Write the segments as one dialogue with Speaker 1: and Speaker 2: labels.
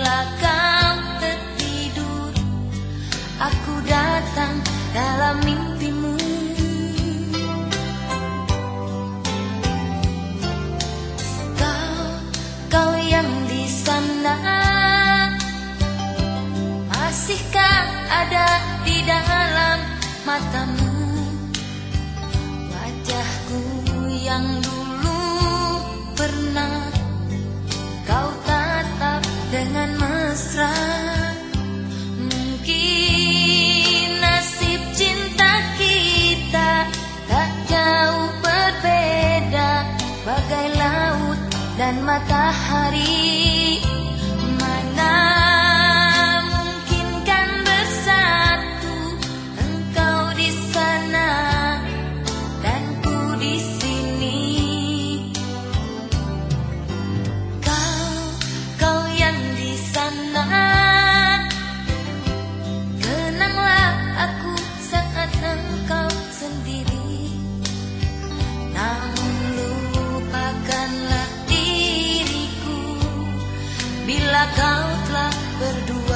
Speaker 1: Bila dan matahari mana kau telah berdua.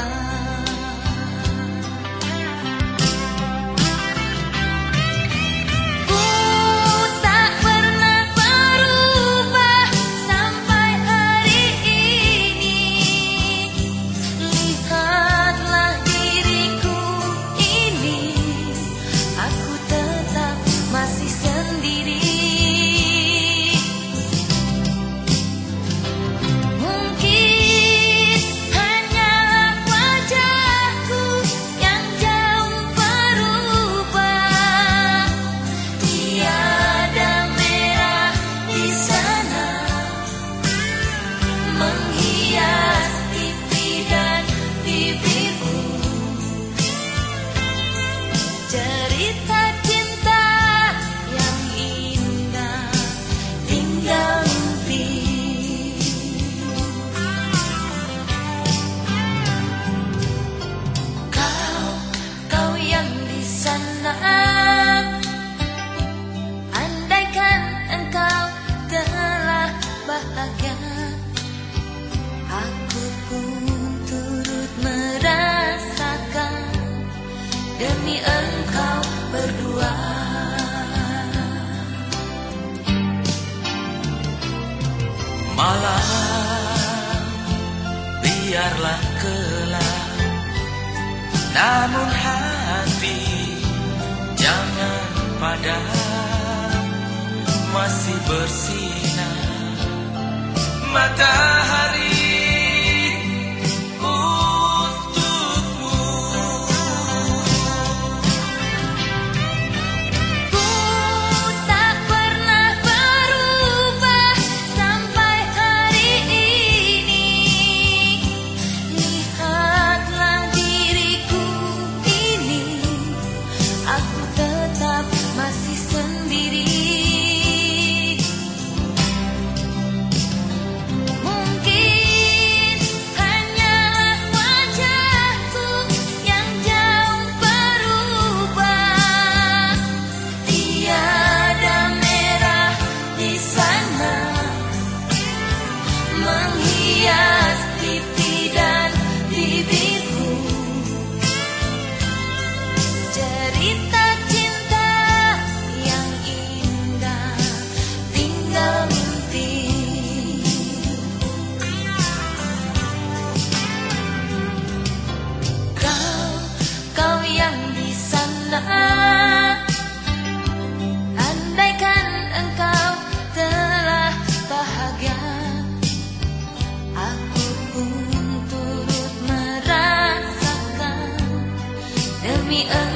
Speaker 1: demi engkau berdua.
Speaker 2: Malam biarlah kelam Namun hati jangan padam. Masih bersinar
Speaker 1: mata 你恩。